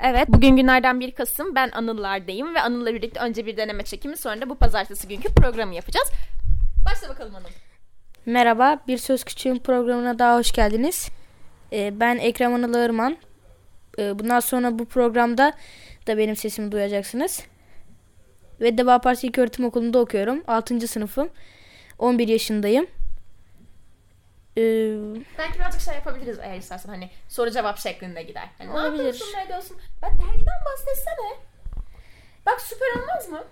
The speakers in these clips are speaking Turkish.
Evet, bugün günlerden 1 Kasım. Ben Anıllar'dayım ve Anıl'la birlikte önce bir deneme çekimi sonra da bu pazartesi günkü programı yapacağız. Başla bakalım Anıl. Merhaba, Bir Söz Küçüğün programına daha hoş geldiniz. Ee, ben Ekrem Anıl Ağırman. Ee, bundan sonra bu programda da benim sesimi duyacaksınız. Ve Deva Partisi İlköğretim Okulu'nda okuyorum. 6. sınıfım. 11 yaşındayım. Ee, Belki birazcık şey yapabiliriz eğer istersen hani soru cevap şeklinde gider. Hani ne Olabilir. yapıyorsun, ne ediyorsun? Ben dergiden bahsetsene. Bak süper olmaz mı?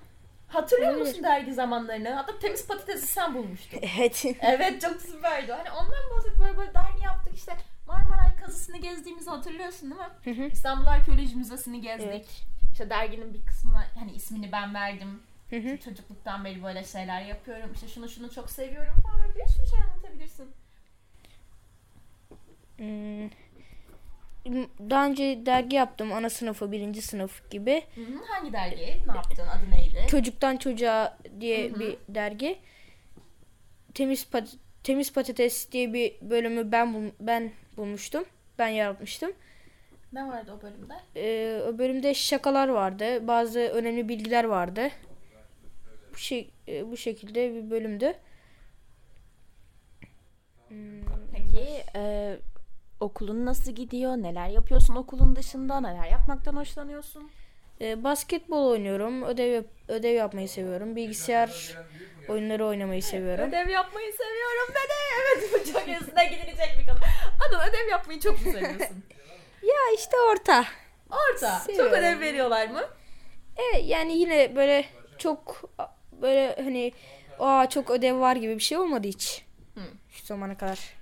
Hatırlıyor Olabilir. musun dergi zamanlarını? Hatta temiz patatesi sen bulmuştun. evet. evet çok süperdi. Hani ondan bahset böyle böyle dergi yaptık işte. Marmaray kazısını gezdiğimizi hatırlıyorsun değil mi? İstanbul Arkeoloji Müzesi'ni gezdik. Evet. İşte derginin bir kısmına hani ismini ben verdim. Hı hı. Çocukluktan beri böyle şeyler yapıyorum. İşte şunu şunu çok seviyorum falan. Bir sürü şey anlatabilirsin. Hmm. Daha önce dergi yaptım. Ana sınıfı, birinci sınıf gibi. Hı hı. Hangi dergi? Ne yaptın? Adı neydi? Çocuktan Çocuğa diye Hı hı. bir dergi. Temiz Pat- Temiz Patates diye bir bölümü ben bul- ben bulmuştum. Ben yaratmıştım. Ne vardı o bölümde? Ee, o bölümde şakalar vardı. Bazı önemli bilgiler vardı. Bu şey e, bu şekilde bir bölümdü. Peki e, okulun nasıl gidiyor? Neler yapıyorsun okulun dışında? Neler yapmaktan hoşlanıyorsun? Ee, basketbol oynuyorum. Ödev yap- ödev yapmayı seviyorum. Bilgisayar oyunları oynamayı seviyorum. Ödev yapmayı seviyorum dedi. Evet bu çok üstüne gidilecek bir konu. Anıl ödev yapmayı çok mu seviyorsun? Ya işte orta. Orta. Seviyorum. Çok ödev veriyorlar mı? Evet yani yine böyle çok böyle hani aa çok ödev var gibi bir şey olmadı hiç. Hı. Şu zamana kadar.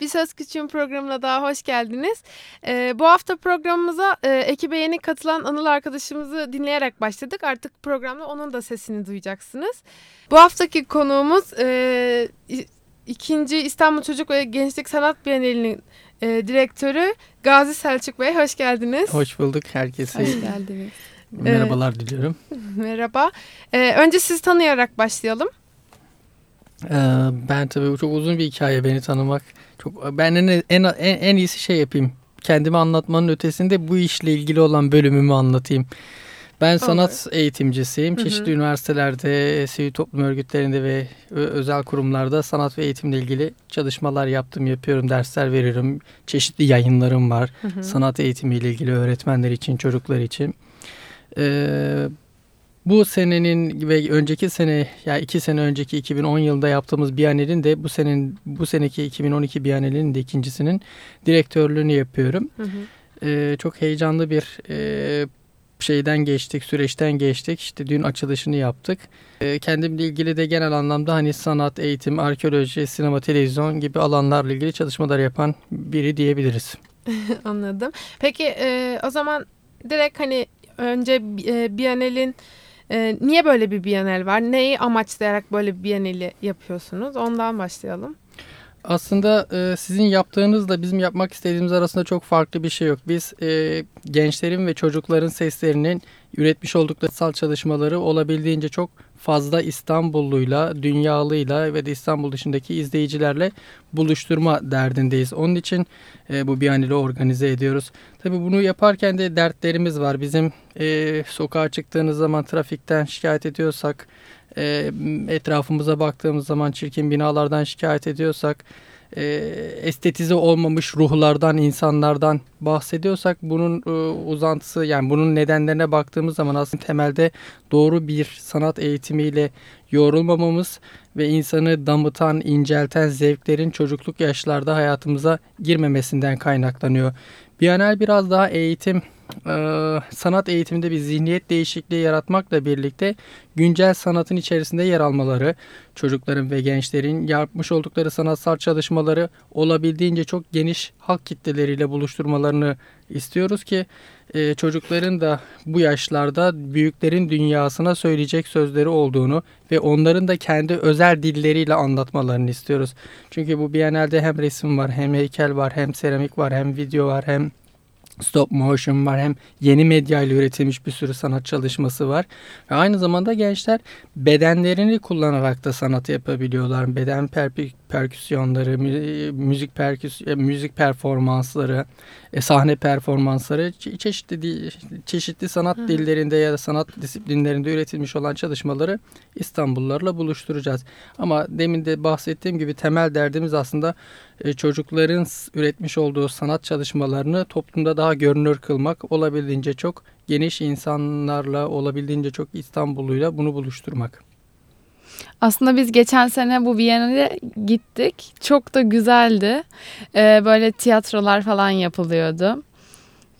Bir Söz Küçüğün programına daha hoş geldiniz. Ee, bu hafta programımıza e, ekibe yeni katılan Anıl arkadaşımızı dinleyerek başladık. Artık programda onun da sesini duyacaksınız. Bu haftaki konuğumuz e, ikinci İstanbul Çocuk ve Gençlik Sanat Bienali'nin e, direktörü Gazi Selçuk Bey. Hoş geldiniz. Hoş bulduk herkese. Hoş geldiniz. Merhabalar diliyorum. Merhaba. Ee, önce sizi tanıyarak başlayalım. Ee, ben tabii çok uzun bir hikaye beni tanımak. Çok ben en, en en iyisi şey yapayım. Kendimi anlatmanın ötesinde bu işle ilgili olan bölümümü anlatayım. Ben sanat eğitimcisiyim. Hı hı. Çeşitli üniversitelerde, sivil toplum örgütlerinde ve özel kurumlarda sanat ve eğitimle ilgili çalışmalar yaptım, yapıyorum, dersler veriyorum. Çeşitli yayınlarım var. Hı hı. sanat eğitimiyle ilgili öğretmenler için, çocuklar için. Ee, bu senenin ve önceki sene, yani iki sene önceki 2010 yılında yaptığımız Biyanel'in de bu senenin bu seneki 2012 Biyanel'in de ikincisinin direktörlüğünü yapıyorum. Hı hı. Ee, çok heyecanlı bir e, şeyden geçtik, süreçten geçtik. İşte dün açılışını yaptık. Ee, kendimle ilgili de genel anlamda hani sanat, eğitim, arkeoloji, sinema, televizyon gibi alanlarla ilgili çalışmalar yapan biri diyebiliriz. Anladım. Peki e, o zaman direkt hani önce e, Biennale'in e, niye böyle bir Biennale var? Neyi amaçlayarak böyle bir Biennale yapıyorsunuz? Ondan başlayalım. Aslında e, sizin yaptığınızla bizim yapmak istediğimiz arasında çok farklı bir şey yok. Biz e, gençlerin ve çocukların seslerinin üretmiş oldukları sal çalışmaları olabildiğince çok fazla İstanbulluyla, dünyalıyla ve de İstanbul dışındaki izleyicilerle buluşturma derdindeyiz. Onun için e, bu Biyanil'i organize ediyoruz. Tabii bunu yaparken de dertlerimiz var. Bizim e, sokağa çıktığınız zaman trafikten şikayet ediyorsak, e, etrafımıza baktığımız zaman çirkin binalardan şikayet ediyorsak, e, estetize olmamış ruhlardan, insanlardan bahsediyorsak bunun e, uzantısı yani bunun nedenlerine baktığımız zaman aslında temelde doğru bir sanat eğitimiyle yoğrulmamamız ve insanı damıtan, incelten zevklerin çocukluk yaşlarda hayatımıza girmemesinden kaynaklanıyor. Biyanel biraz daha eğitim, e, sanat eğitiminde bir zihniyet değişikliği yaratmakla birlikte güncel sanatın içerisinde yer almaları, çocukların ve gençlerin yapmış oldukları sanatsal çalışmaları olabildiğince çok geniş halk kitleleriyle buluşturmalarını istiyoruz ki e, çocukların da bu yaşlarda büyüklerin dünyasına söyleyecek sözleri olduğunu ve onların da kendi özel dilleriyle anlatmalarını istiyoruz. Çünkü bu Biennale'de hem resim var, hem heykel var, hem seramik var, hem video var, hem stop motion var hem yeni medya ile üretilmiş bir sürü sanat çalışması var. Ve aynı zamanda gençler bedenlerini kullanarak da sanat yapabiliyorlar. Beden perpik- perküsyonları, müzik perküs e, müzik performansları, e, sahne performansları çeşitli çeşitli sanat dillerinde ya da sanat disiplinlerinde üretilmiş olan çalışmaları İstanbullularla buluşturacağız. Ama demin de bahsettiğim gibi temel derdimiz aslında e, çocukların üretmiş olduğu sanat çalışmalarını toplumda daha görünür kılmak, olabildiğince çok geniş insanlarla, olabildiğince çok İstanbulluyla bunu buluşturmak. Aslında biz geçen sene bu Viyana'ya gittik. Çok da güzeldi. Ee, böyle tiyatrolar falan yapılıyordu.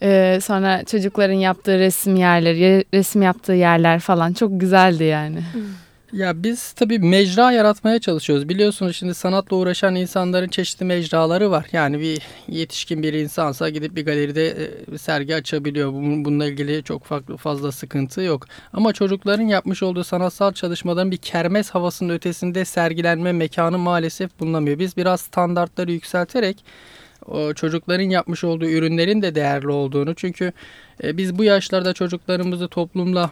Ee, sonra çocukların yaptığı resim yerleri, resim yaptığı yerler falan çok güzeldi yani. Hmm. Ya biz tabii mecra yaratmaya çalışıyoruz. Biliyorsunuz şimdi sanatla uğraşan insanların çeşitli mecraları var. Yani bir yetişkin bir insansa gidip bir galeride e, sergi açabiliyor. Bununla ilgili çok farklı fazla sıkıntı yok. Ama çocukların yapmış olduğu sanatsal çalışmaların bir kermes havasının ötesinde sergilenme mekanı maalesef bulunamıyor. Biz biraz standartları yükselterek çocukların yapmış olduğu ürünlerin de değerli olduğunu çünkü biz bu yaşlarda çocuklarımızı toplumla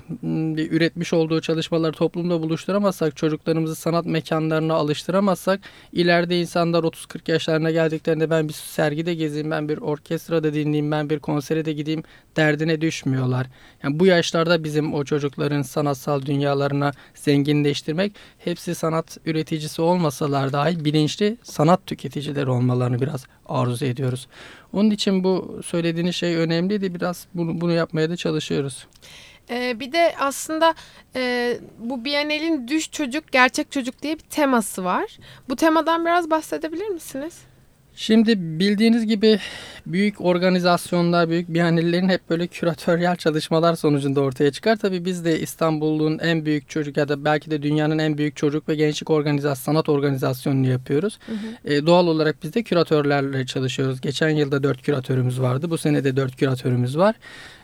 üretmiş olduğu çalışmaları toplumda buluşturamazsak, çocuklarımızı sanat mekanlarına alıştıramazsak ileride insanlar 30-40 yaşlarına geldiklerinde ben bir sergide gezeyim, ben bir orkestrada dinleyeyim, ben bir konsere de gideyim derdine düşmüyorlar. Yani bu yaşlarda bizim o çocukların sanatsal dünyalarına zenginleştirmek, hepsi sanat üreticisi olmasalar dahi bilinçli sanat tüketicileri olmalarını biraz arzu ediyoruz. Onun için bu söylediğiniz şey önemliydi. Biraz bunu, bunu yapmaya da çalışıyoruz. Ee, bir de aslında e, bu Biennale'in Düş Çocuk Gerçek Çocuk diye bir teması var. Bu temadan biraz bahsedebilir misiniz? Şimdi bildiğiniz gibi büyük organizasyonlar, büyük biyanelerin hep böyle küratöryel çalışmalar sonucunda ortaya çıkar. Tabii biz de İstanbul'un en büyük çocuk ya da belki de dünyanın en büyük çocuk ve gençlik organizasyonu, sanat organizasyonunu yapıyoruz. Hı hı. E, doğal olarak biz de küratörlerle çalışıyoruz. Geçen yılda dört küratörümüz vardı. Bu sene de dört küratörümüz var.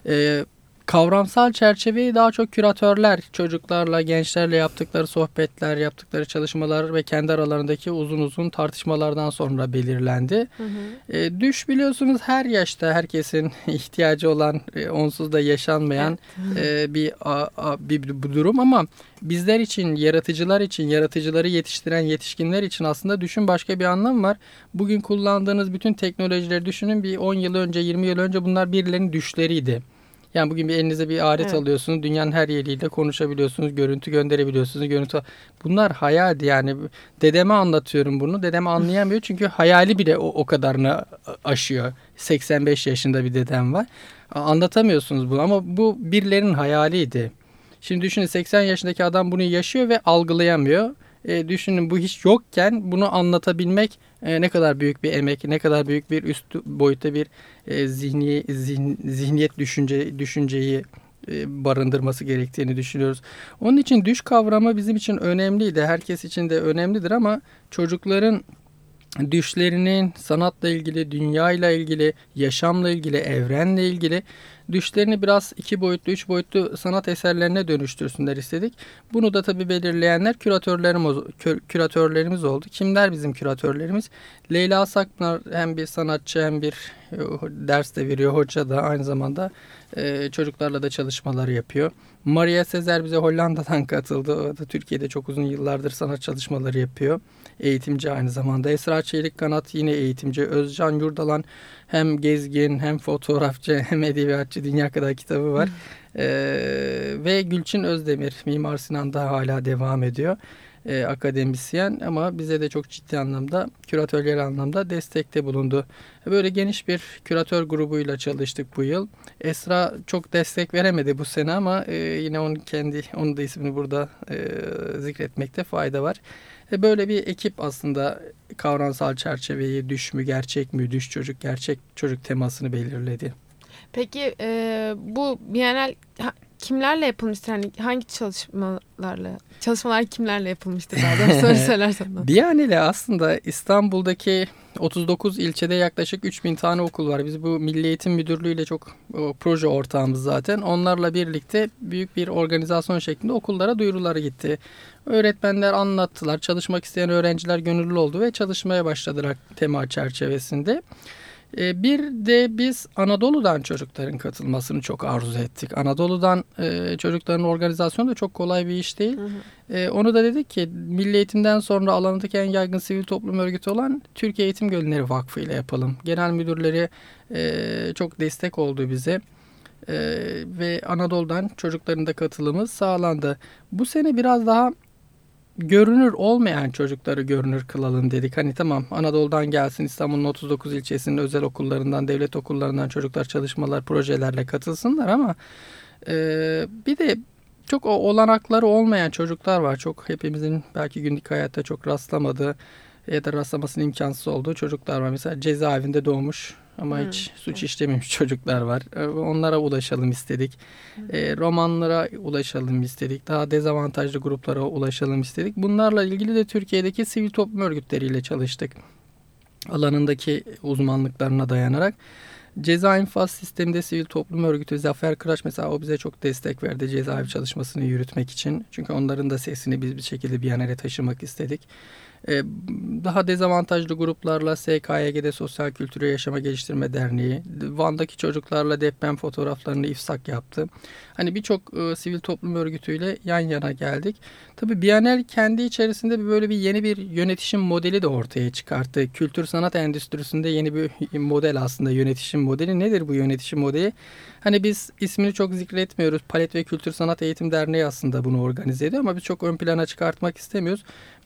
E, kavramsal çerçeveyi daha çok küratörler, çocuklarla, gençlerle yaptıkları sohbetler, yaptıkları çalışmalar ve kendi aralarındaki uzun uzun tartışmalardan sonra belirlendi. Hı hı. E, düş biliyorsunuz her yaşta herkesin ihtiyacı olan, e, onsuz da yaşanmayan evet. e, bir, a, a, bir, bir durum ama bizler için, yaratıcılar için, yaratıcıları yetiştiren yetişkinler için aslında düşün başka bir anlam var. Bugün kullandığınız bütün teknolojileri düşünün bir 10 yıl önce, 20 yıl önce bunlar birilerinin düşleriydi. Yani bugün bir elinize bir alet evet. alıyorsunuz. Dünyanın her yeriyle konuşabiliyorsunuz. Görüntü gönderebiliyorsunuz. Görüntü Bunlar hayaldi yani. Dedeme anlatıyorum bunu. Dedem anlayamıyor çünkü hayali bile o, o kadarını aşıyor. 85 yaşında bir dedem var. Anlatamıyorsunuz bunu ama bu birilerinin hayaliydi. Şimdi düşünün 80 yaşındaki adam bunu yaşıyor ve algılayamıyor. E, düşünün bu hiç yokken bunu anlatabilmek e, ne kadar büyük bir emek, ne kadar büyük bir üst boyutta bir e, zihni, zihn, zihniyet düşünce, düşünceyi e, barındırması gerektiğini düşünüyoruz. Onun için düş kavramı bizim için önemliydi. Herkes için de önemlidir ama çocukların düşlerinin sanatla ilgili, dünyayla ilgili, yaşamla ilgili, evrenle ilgili düşlerini biraz iki boyutlu, üç boyutlu sanat eserlerine dönüştürsünler istedik. Bunu da tabii belirleyenler küratörlerimiz, küratörlerimiz oldu. Kimler bizim küratörlerimiz? Leyla Sakpınar hem bir sanatçı hem bir ders de veriyor. Hoca da aynı zamanda e, çocuklarla da çalışmalar yapıyor. Maria Sezer bize Hollanda'dan katıldı. O da Türkiye'de çok uzun yıllardır sanat çalışmaları yapıyor. Eğitimci aynı zamanda. Esra Çelik Kanat yine eğitimci. Özcan Yurdalan hem gezgin hem fotoğrafçı hem edebiyatçı dünya kadar kitabı var. ee, ve Gülçin Özdemir Mimar Sinan'da hala devam ediyor. Ee, akademisyen ama bize de çok ciddi anlamda küratörler anlamda destekte bulundu. Böyle geniş bir küratör grubuyla çalıştık bu yıl. Esra çok destek veremedi bu sene ama e, yine onun kendi onun da ismini burada e, zikretmekte fayda var. E böyle bir ekip aslında kavramsal çerçeveyi düş mü gerçek mi düş çocuk gerçek çocuk temasını belirledi. Peki e, bu Bienal kimlerle yapılmıştı? Yani hangi çalışmalarla? Çalışmalar kimlerle yapılmıştı daha doğrusu soru söylersen. Biennial'e aslında İstanbul'daki 39 ilçede yaklaşık 3000 tane okul var. Biz bu Milli Eğitim Müdürlüğü ile çok o, proje ortağımız zaten. Onlarla birlikte büyük bir organizasyon şeklinde okullara duyuruları gitti. Öğretmenler anlattılar. Çalışmak isteyen öğrenciler gönüllü oldu ve çalışmaya başladılar tema çerçevesinde. E, bir de biz Anadolu'dan çocukların katılmasını çok arzu ettik. Anadolu'dan e, çocukların organizasyonu da çok kolay bir iş değil. Hı hı. E, onu da dedik ki Milli Eğitim'den sonra alanındaki en yaygın sivil toplum örgütü olan Türkiye Eğitim Gönülleri Vakfı ile yapalım. Genel müdürleri çok destek oldu bize. Ee, ve Anadolu'dan çocukların da katılımı sağlandı. Bu sene biraz daha görünür olmayan çocukları görünür kılalım dedik. Hani tamam Anadolu'dan gelsin İstanbul'un 39 ilçesinin özel okullarından, devlet okullarından çocuklar çalışmalar, projelerle katılsınlar ama e, bir de çok o olanakları olmayan çocuklar var. Çok hepimizin belki günlük hayatta çok rastlamadığı ya da rastlamasının imkansız olduğu çocuklar var. Mesela cezaevinde doğmuş ama hmm. hiç suç işlememiş çocuklar var. Ee, onlara ulaşalım istedik. Hmm. E, romanlara ulaşalım istedik. Daha dezavantajlı gruplara ulaşalım istedik. Bunlarla ilgili de Türkiye'deki sivil toplum örgütleriyle çalıştık. Alanındaki uzmanlıklarına dayanarak. Ceza infaz sisteminde sivil toplum örgütü Zafer Kıraç mesela o bize çok destek verdi cezaevi çalışmasını yürütmek için. Çünkü onların da sesini biz bir şekilde bir yanere taşımak istedik. Ee, daha dezavantajlı gruplarla SKYG'de Sosyal Kültürü Yaşama Geliştirme Derneği, Van'daki çocuklarla deprem fotoğraflarını ifsak yaptı. Hani birçok e, sivil toplum örgütüyle yan yana geldik. Tabii Biyanel kendi içerisinde böyle bir yeni bir yönetişim modeli de ortaya çıkarttı. Kültür sanat endüstrisinde yeni bir model aslında yönetişim modeli. Nedir bu yönetişim modeli? Hani biz ismini çok zikretmiyoruz. Palet ve Kültür Sanat Eğitim Derneği aslında bunu organize ediyor ama biz çok ön plana çıkartmak istemiyoruz.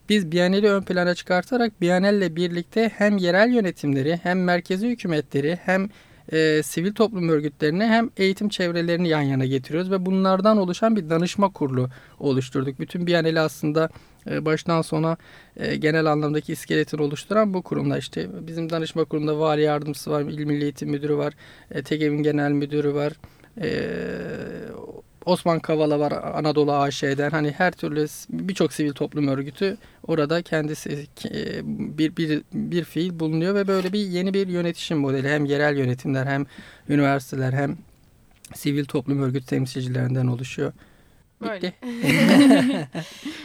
Biz Biyanel'i ön plana çıkartarak Biyanel'le birlikte hem yerel yönetimleri hem merkezi hükümetleri hem e, sivil toplum örgütlerini hem eğitim çevrelerini yan yana getiriyoruz ve bunlardan oluşan bir danışma kurulu oluşturduk. Bütün Biyanel'i aslında e, baştan sona e, genel anlamdaki iskeletini oluşturan bu kurumda işte bizim danışma kurulunda vali yardımcısı var, il milli eğitim müdürü var, e, TEGEV'in genel müdürü var, e, Osman Kavala var Anadolu AŞ'den hani her türlü birçok sivil toplum örgütü orada kendisi e, bir, bir, bir fiil bulunuyor ve böyle bir yeni bir yönetişim modeli hem yerel yönetimler hem üniversiteler hem sivil toplum örgütü temsilcilerinden oluşuyor. Bitti.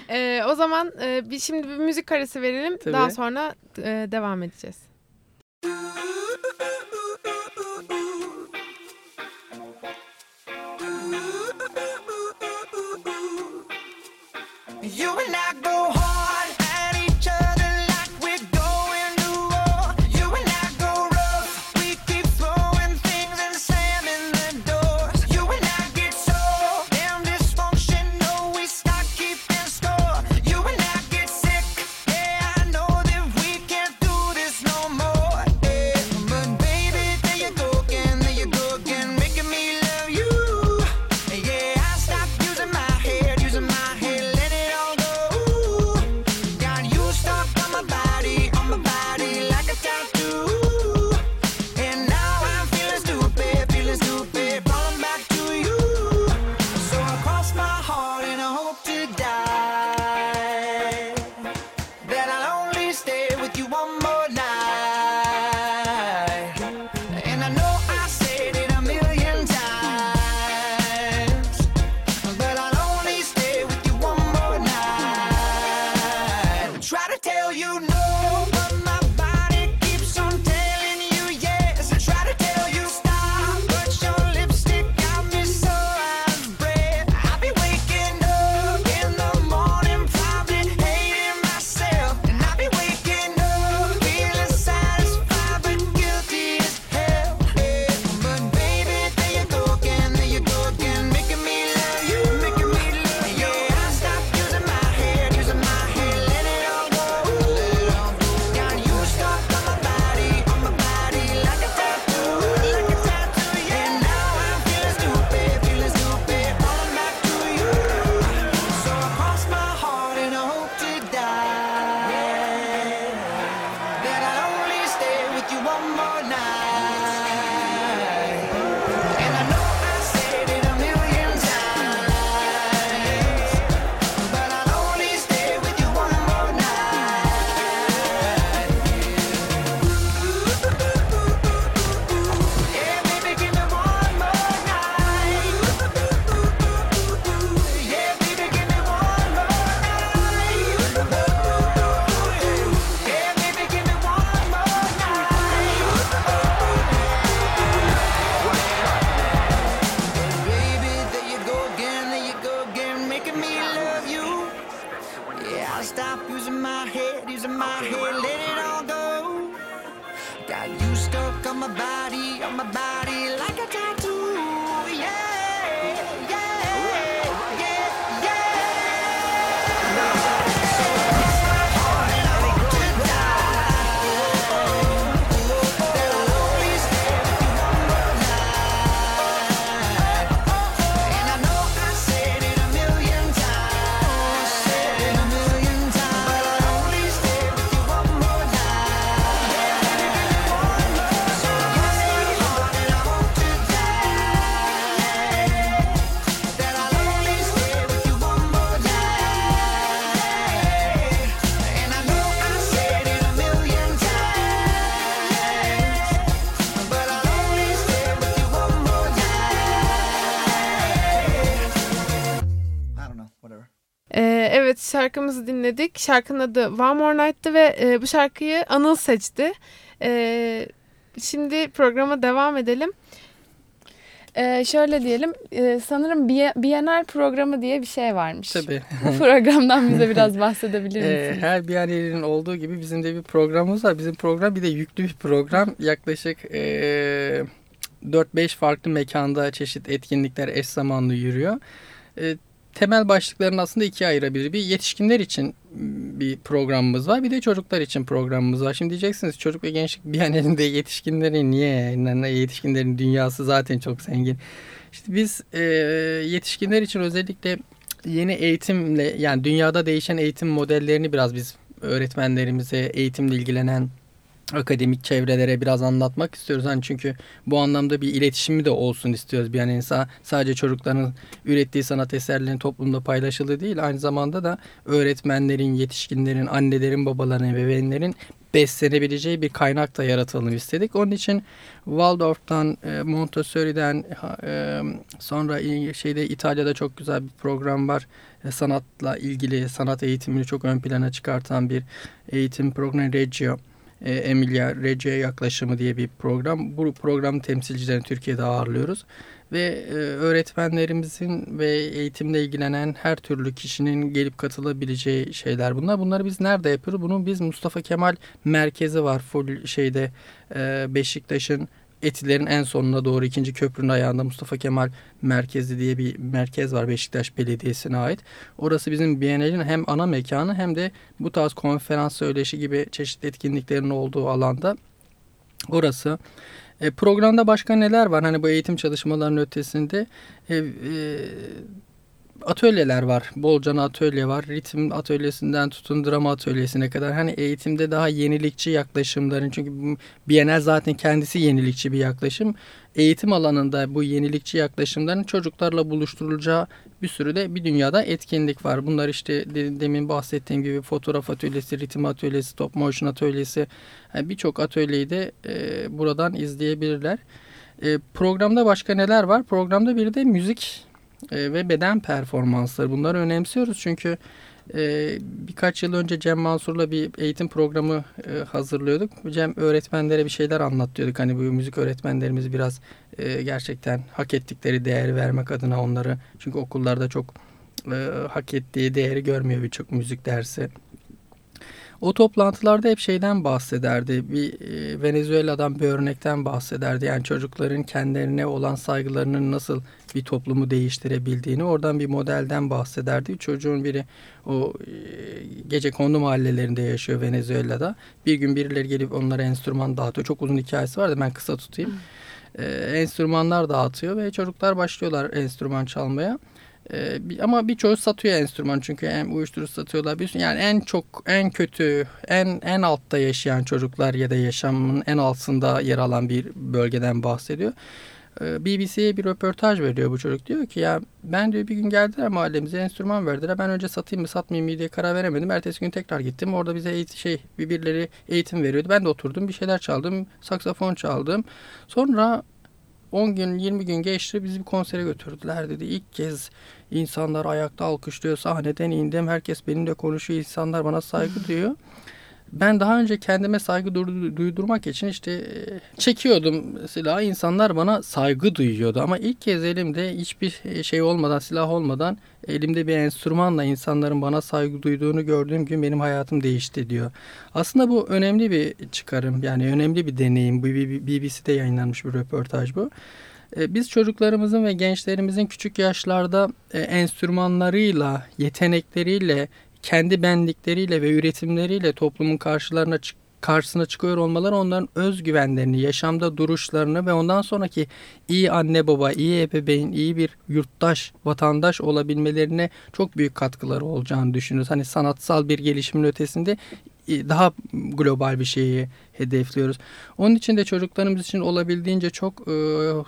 ee, o zaman e, bir şimdi bir müzik arası verelim. Tabii. Daha sonra e, devam edeceğiz. You and I go home. Şarkımızı dinledik. Şarkının adı One More Night'tı ve e, bu şarkıyı Anıl seçti. E, şimdi programa devam edelim. Ee, şöyle diyelim, e, sanırım Bienal programı diye bir şey varmış. Tabii. Bu programdan bize biraz bahsedebilir Ee, misiniz? Her Bienal'in olduğu gibi bizim de bir programımız var. Bizim program bir de yüklü bir program. Yaklaşık e, 4-5 farklı mekanda çeşit etkinlikler eş zamanlı yürüyor. E, temel başlıklarını aslında ikiye ayırabilir. Bir yetişkinler için bir programımız var. Bir de çocuklar için programımız var. Şimdi diyeceksiniz çocuk ve gençlik bir an elinde yetişkinlerin niye? Yetişkinlerin dünyası zaten çok zengin. İşte biz e, yetişkinler için özellikle yeni eğitimle yani dünyada değişen eğitim modellerini biraz biz öğretmenlerimize, eğitimle ilgilenen akademik çevrelere biraz anlatmak istiyoruz. Hani çünkü bu anlamda bir iletişimi de olsun istiyoruz. Yani insan sadece çocukların ürettiği sanat eserlerinin toplumda paylaşıldığı değil. Aynı zamanda da öğretmenlerin, yetişkinlerin, annelerin, babaların, ebeveynlerin beslenebileceği bir kaynak da yaratalım istedik. Onun için Waldorf'tan, e, Montessori'den e, sonra şeyde İtalya'da çok güzel bir program var. E, sanatla ilgili sanat eğitimini çok ön plana çıkartan bir eğitim programı Reggio e, Emilia Reggio yaklaşımı diye bir program. Bu program temsilcilerini Türkiye'de ağırlıyoruz. Ve e, öğretmenlerimizin ve eğitimle ilgilenen her türlü kişinin gelip katılabileceği şeyler bunlar. Bunları biz nerede yapıyoruz? Bunu biz Mustafa Kemal Merkezi var. Full şeyde e, Beşiktaş'ın Etilerin en sonuna doğru ikinci köprünün ayağında Mustafa Kemal Merkezi diye bir merkez var Beşiktaş Belediyesi'ne ait. Orası bizim Biennial'in hem ana mekanı hem de bu tarz konferans söyleşi gibi çeşitli etkinliklerin olduğu alanda. Orası. E, programda başka neler var? Hani bu eğitim çalışmalarının ötesinde e, e, atölyeler var. Bolcana atölye var. Ritim atölyesinden tutun drama atölyesine kadar. Hani eğitimde daha yenilikçi yaklaşımların çünkü Bienal zaten kendisi yenilikçi bir yaklaşım. Eğitim alanında bu yenilikçi yaklaşımların çocuklarla buluşturulacağı bir sürü de bir dünyada etkinlik var. Bunlar işte demin bahsettiğim gibi fotoğraf atölyesi, ritim atölyesi, stop motion atölyesi yani birçok atölyeyi de e, buradan izleyebilirler. E, programda başka neler var? Programda bir de müzik e, ve beden performansları. Bunları önemsiyoruz çünkü e, birkaç yıl önce Cem Mansur'la bir eğitim programı e, hazırlıyorduk. Cem öğretmenlere bir şeyler anlatıyorduk. Hani bu müzik öğretmenlerimiz biraz gerçekten hak ettikleri değeri vermek adına onları çünkü okullarda çok e, hak ettiği değeri görmüyor birçok müzik dersi. O toplantılarda hep şeyden bahsederdi. Bir e, Venezuela'dan bir örnekten bahsederdi. Yani çocukların kendilerine olan saygılarının nasıl bir toplumu değiştirebildiğini oradan bir modelden bahsederdi. Çocuğun biri o e, gece kondu mahallelerinde yaşıyor Venezuela'da. Bir gün birileri gelip onlara enstrüman dağıtıyor. Çok uzun hikayesi var da ben kısa tutayım. Hmm. E, enstrümanlar dağıtıyor ve çocuklar başlıyorlar enstrüman çalmaya. Ee, ama birçoğu satıyor enstrüman çünkü hem uyuşturucu satıyorlar. Bir, yani en çok en kötü en en altta yaşayan çocuklar ya da yaşamın en altında yer alan bir bölgeden bahsediyor. Ee, BBC'ye bir röportaj veriyor bu çocuk. Diyor ki ya ben diyor bir gün geldiler mahallemize enstrüman verdiler. Ben önce satayım mı satmayayım mı diye karar veremedim. Ertesi gün tekrar gittim. Orada bize eğitim, şey birileri eğitim veriyordu. Ben de oturdum bir şeyler çaldım. Saksafon çaldım. Sonra 10 gün 20 gün geçti bizi bir konsere götürdüler dedi. İlk kez insanlar ayakta alkışlıyor sahneden indim. Herkes benimle konuşuyor. insanlar bana saygı duyuyor. Ben daha önce kendime saygı duydurmak için işte e, çekiyordum silahı. insanlar bana saygı duyuyordu. Ama ilk kez elimde hiçbir şey olmadan, silah olmadan elimde bir enstrümanla insanların bana saygı duyduğunu gördüğüm gün benim hayatım değişti diyor. Aslında bu önemli bir çıkarım. Yani önemli bir deneyim. Bu BBC'de yayınlanmış bir röportaj bu. E, biz çocuklarımızın ve gençlerimizin küçük yaşlarda e, enstrümanlarıyla, yetenekleriyle kendi benlikleriyle ve üretimleriyle toplumun karşılarına çık karşısına çıkıyor olmaları onların özgüvenlerini, yaşamda duruşlarını ve ondan sonraki iyi anne baba, iyi ebeveyn, iyi bir yurttaş, vatandaş olabilmelerine çok büyük katkıları olacağını düşünüyoruz. Hani sanatsal bir gelişimin ötesinde daha global bir şeyi hedefliyoruz. Onun için de çocuklarımız için olabildiğince çok e,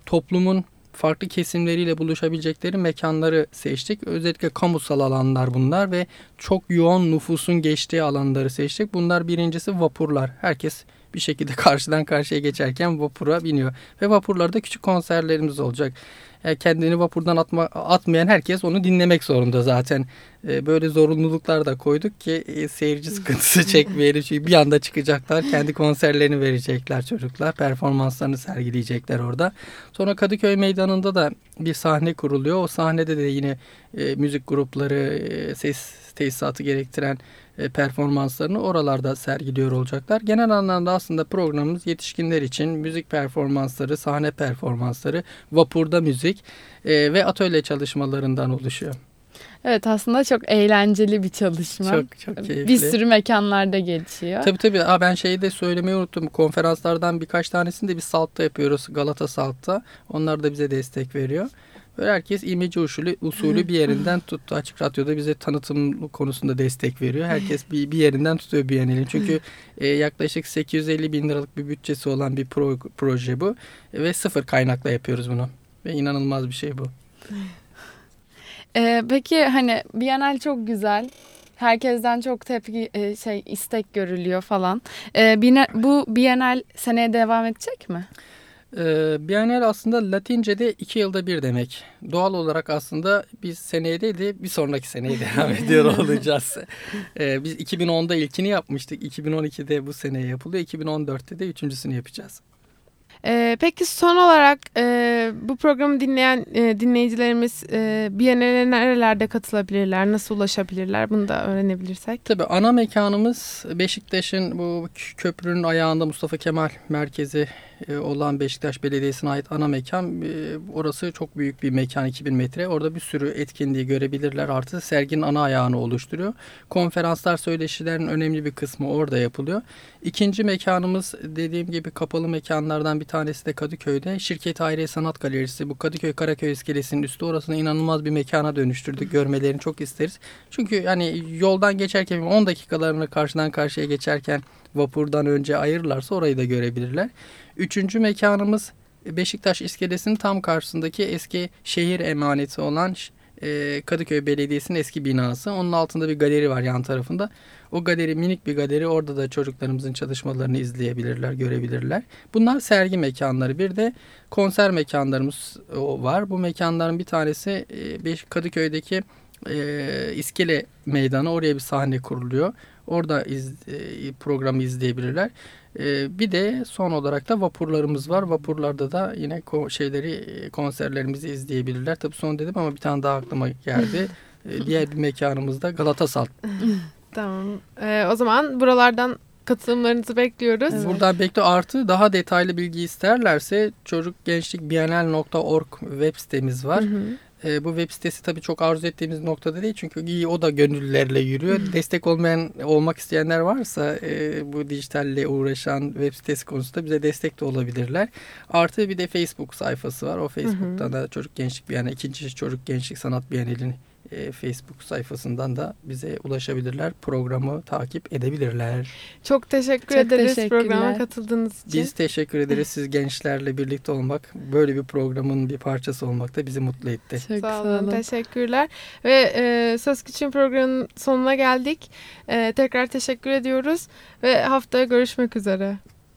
toplumun farklı kesimleriyle buluşabilecekleri mekanları seçtik. Özellikle kamusal alanlar bunlar ve çok yoğun nüfusun geçtiği alanları seçtik. Bunlar birincisi vapurlar. Herkes bir şekilde karşıdan karşıya geçerken vapura biniyor. Ve vapurlarda küçük konserlerimiz olacak. Yani kendini vapurdan atma, atmayan herkes onu dinlemek zorunda zaten. E, böyle zorunluluklar da koyduk ki e, seyirci sıkıntısı çekmeyelim. Çünkü bir anda çıkacaklar. Kendi konserlerini verecekler çocuklar. Performanslarını sergileyecekler orada. Sonra Kadıköy Meydanı'nda da bir sahne kuruluyor. O sahnede de yine e, müzik grupları, e, ses tesisatı gerektiren performanslarını oralarda sergiliyor olacaklar. Genel anlamda aslında programımız yetişkinler için müzik performansları, sahne performansları, vapurda müzik e, ve atölye çalışmalarından oluşuyor. Evet aslında çok eğlenceli bir çalışma. Çok çok keyifli. Bir sürü mekanlarda geçiyor. Tabii tabii. Aa, ben şeyi de söylemeyi unuttum. Konferanslardan birkaç tanesini de biz Salt'ta yapıyoruz. Galata Salt'ta. Onlar da bize destek veriyor. Böyle herkes imece usulü, usulü bir yerinden tuttu. Açık Radyo'da bize tanıtım konusunda destek veriyor. Herkes bir, bir yerinden tutuyor Biyanel'in. Çünkü e, yaklaşık 850 bin liralık bir bütçesi olan bir pro, proje bu. E, ve sıfır kaynakla yapıyoruz bunu. Ve inanılmaz bir şey bu. Ee, peki hani Bienal çok güzel. Herkesten çok tepki e, şey istek görülüyor falan. Bienal- bu Bienal seneye devam edecek mi? Ee, Biennial aslında Latince'de iki yılda bir demek. Doğal olarak aslında biz seneye değil de bir sonraki seneye devam ediyor olacağız. Ee, biz 2010'da ilkini yapmıştık. 2012'de bu seneye yapılıyor. 2014'te de üçüncüsünü yapacağız. Ee, peki son olarak e, bu programı dinleyen e, dinleyicilerimiz e, Biennale nerelerde katılabilirler, nasıl ulaşabilirler bunu da öğrenebilirsek. Tabii ana mekanımız Beşiktaş'ın bu köprünün ayağında Mustafa Kemal merkezi olan Beşiktaş Belediyesi'ne ait ana mekan. E, Orası çok büyük bir mekan 2000 metre. Orada bir sürü etkinliği görebilirler. Artı serginin ana ayağını oluşturuyor. Konferanslar, söyleşilerin önemli bir kısmı orada yapılıyor. İkinci mekanımız dediğim gibi kapalı mekanlardan bir tanesi de Kadıköy'de. Şirket Aile Sanat Galerisi. Bu Kadıköy Karaköy iskelesinin üstü orasını inanılmaz bir mekana dönüştürdük. Görmelerini çok isteriz. Çünkü yani yoldan geçerken 10 dakikalarını karşıdan karşıya geçerken vapurdan önce ayırırlarsa orayı da görebilirler. Üçüncü mekanımız Beşiktaş iskelesinin tam karşısındaki eski şehir emaneti olan e, Kadıköy Belediyesi'nin eski binası. Onun altında bir galeri var yan tarafında. O galeri minik bir galeri. Orada da çocuklarımızın çalışmalarını izleyebilirler, görebilirler. Bunlar sergi mekanları. Bir de konser mekanlarımız o var. Bu mekanların bir tanesi e, Kadıköy'deki e, İskele Meydanı. Oraya bir sahne kuruluyor. Orada iz, e, programı izleyebilirler. E, bir de son olarak da vapurlarımız var. Vapurlarda da yine ko- şeyleri e, konserlerimizi izleyebilirler. Tabii son dedim ama bir tane daha aklıma geldi. E, diğer bir mekanımız da Galatasaray. Tamam. Ee, o zaman buralardan katılımlarınızı bekliyoruz. Evet. Buradan bekle artı daha detaylı bilgi isterlerse çocukgençlikbienal.org web sitemiz var. Hı hı. E, bu web sitesi tabii çok arzu ettiğimiz noktada değil çünkü iyi o da gönüllülerle yürüyor. Destek olmayan olmak isteyenler varsa e, bu dijitalle uğraşan web sitesi konusunda bize destek de olabilirler. Artı bir de Facebook sayfası var. O Facebook'tan da Çocuk Gençlik Bienali, ikinci Çocuk Gençlik Sanat Bienali'nin e, Facebook sayfasından da bize ulaşabilirler. Programı takip edebilirler. Çok teşekkür Çok ederiz programa katıldığınız için. Biz teşekkür ederiz. Siz gençlerle birlikte olmak, böyle bir programın bir parçası olmak da bizi mutlu etti. Çok Sağ olun, teşekkürler. Ve e, Söz Küçüğün programının sonuna geldik. E, tekrar teşekkür ediyoruz ve haftaya görüşmek üzere.